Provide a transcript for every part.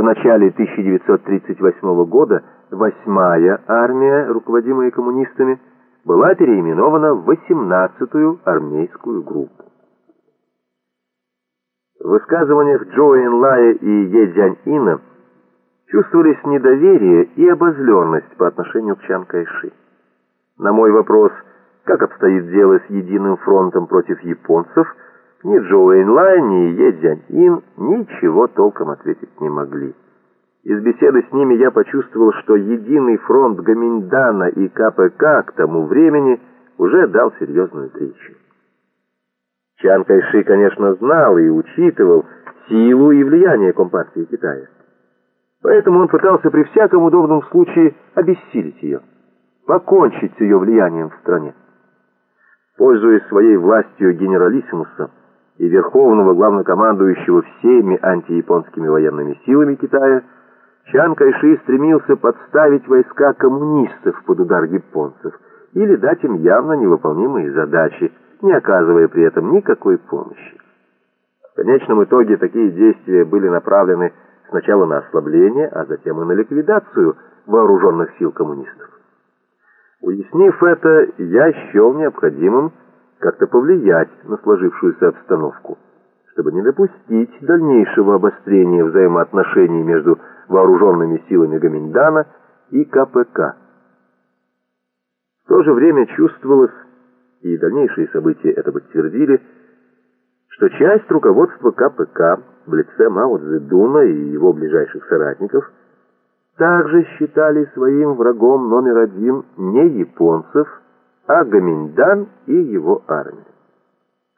В начале 1938 года восьмая армия, руководимая коммунистами, была переименована в 18-ю армейскую группу. В высказываниях Джо Энлая и Е Дзянь Ина чувствовались недоверие и обозленность по отношению к Чан Кайши. На мой вопрос, как обстоит дело с единым фронтом против японцев, ни Джо Энлай, ни Е Дзянь Ин ничего толком ответить не могли. Из беседы с ними я почувствовал, что единый фронт Гаминьдана и КПК к тому времени уже дал серьезную трещину. Чан Кайши, конечно, знал и учитывал силу и влияние Компартии Китая. Поэтому он пытался при всяком удобном случае обессилить ее, покончить с ее влиянием в стране. Пользуясь своей властью генералиссимуса и верховного главнокомандующего всеми антияпонскими военными силами Китая, Чан Кайши стремился подставить войска коммунистов под удар японцев или дать им явно невыполнимые задачи, не оказывая при этом никакой помощи. В конечном итоге такие действия были направлены сначала на ослабление, а затем и на ликвидацию вооруженных сил коммунистов. Уяснив это, я счел необходимым как-то повлиять на сложившуюся обстановку, чтобы не допустить дальнейшего обострения взаимоотношений между вооруженными силами Гаминьдана и КПК. В то же время чувствовалось, и дальнейшие события это подтвердили, что часть руководства КПК в лице Мао Цзэдуна и его ближайших соратников также считали своим врагом номер один не японцев, а Гаминьдан и его армию.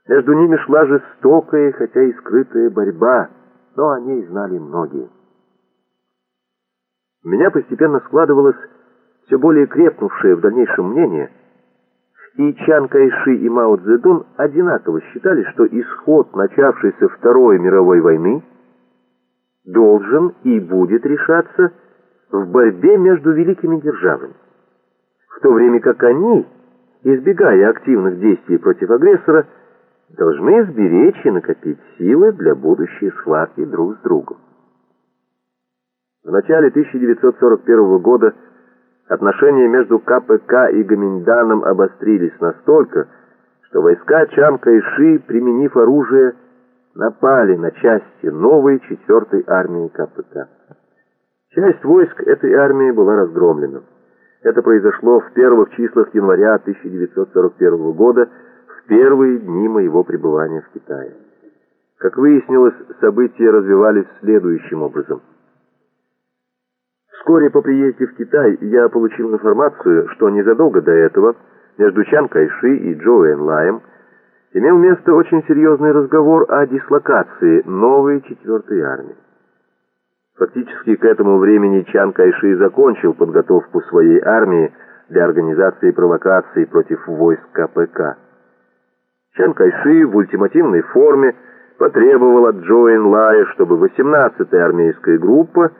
Между ними шла жестокая, хотя и скрытая борьба, но о ней знали многие. У меня постепенно складывалось все более крепнувшее в дальнейшем мнение, и Чан Кайши и Мао Цзэдун одинаково считали, что исход начавшейся Второй мировой войны должен и будет решаться в борьбе между великими державами, в то время как они, избегая активных действий против агрессора, должны сберечь и накопить силы для будущей схватки друг с другом. В начале 1941 года отношения между КПК и Гаминьданом обострились настолько, что войска Чан Кайши, применив оружие, напали на части новой 4-й армии КПК. Часть войск этой армии была разгромлена. Это произошло в первых числах января 1941 года, в первые дни моего пребывания в Китае. Как выяснилось, события развивались следующим образом – Вскоре по приезде в Китай я получил информацию, что незадолго до этого между Чан Кайши и Джо Энлаем имел место очень серьезный разговор о дислокации новой четвертой армии. Фактически к этому времени Чан Кайши закончил подготовку своей армии для организации провокаций против войск КПК. Чан Кайши в ультимативной форме потребовал от Джо Энлая, чтобы 18-я армейская группа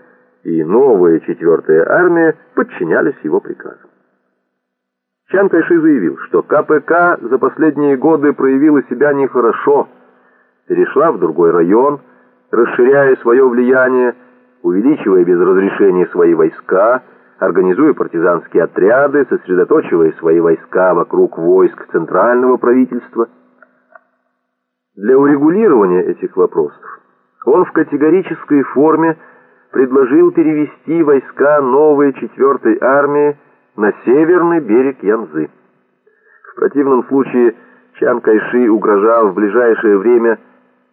и новая четвертая армия подчинялись его приказам. Чан Кайши заявил, что КПК за последние годы проявила себя нехорошо, перешла в другой район, расширяя свое влияние, увеличивая без разрешения свои войска, организуя партизанские отряды, сосредоточивая свои войска вокруг войск центрального правительства. Для урегулирования этих вопросов он в категорической форме предложил перевести войска новой четвертой армии на северный берег Янзы. В противном случае Чан Кайши угрожал в ближайшее время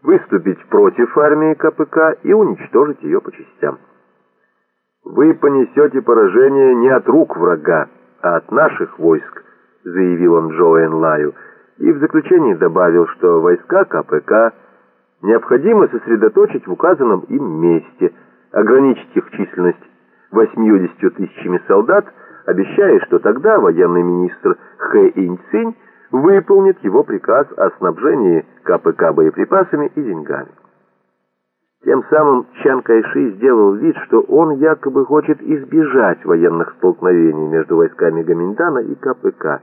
выступить против армии КПК и уничтожить ее по частям. «Вы понесете поражение не от рук врага, а от наших войск», заявил он Джо Энлаю, и в заключении добавил, что войска КПК необходимо сосредоточить в указанном им месте – ограничить их численность 80 тысячами солдат, обещая, что тогда военный министр Хэ Инцинь выполнит его приказ о снабжении КПК боеприпасами и деньгами. Тем самым Чан Кайши сделал вид, что он якобы хочет избежать военных столкновений между войсками Гаминьдана и КПК,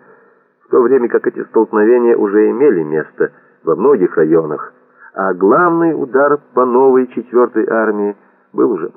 в то время как эти столкновения уже имели место во многих районах, а главный удар по новой четвертой армии был уже